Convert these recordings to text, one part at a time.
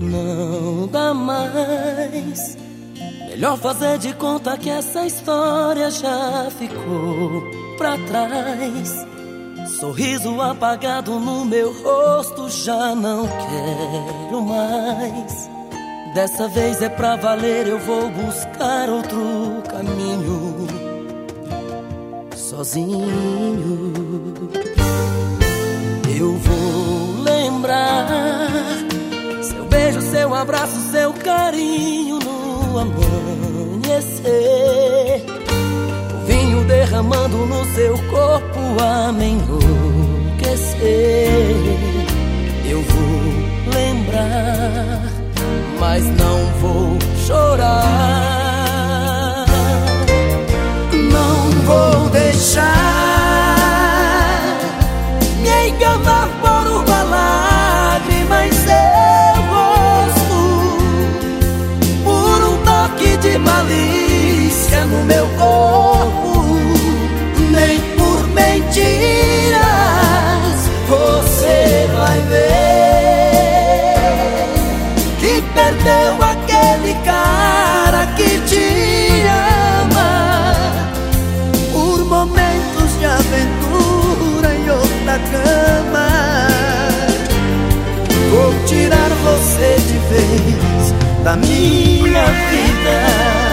Não dá mais. Melhor fazer de conta que essa história já ficou pra trás. Sorriso apagado no meu rosto, já não quero mais. Dessa vez é pra valer, eu vou buscar outro caminho. Sozinho, eu vou lembrar seu beijo, seu abraço, seu carinho no amanhecer. Derramando no seu corpo a me enlouquecer. Eu vou lembrar, mas não vou chorar. Não vou deixar cama. Vou tirar você de vez da minha vida.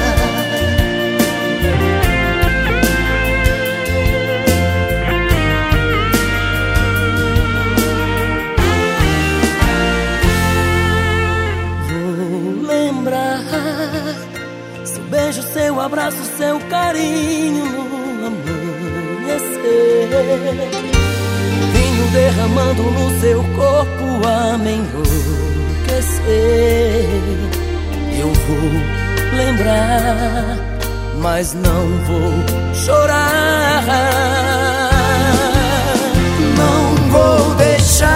Beijo, seu abraço, seu carinho no amanhecer. Vinho derramando no seu corpo a me enlouquecer. Eu vou lembrar, mas não vou chorar. Não vou deixar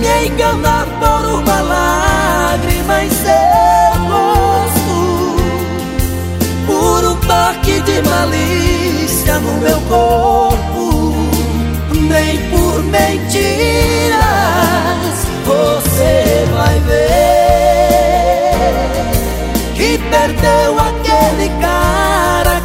me enganar por uma lágrima em seu rosto, por um toque de malícia no meu corpo, por mentiras você vai ver que perdeu aquele cara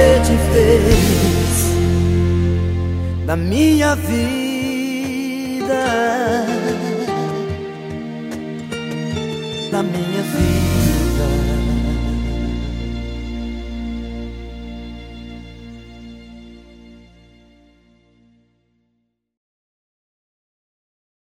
você de vez da minha vida, da minha vida.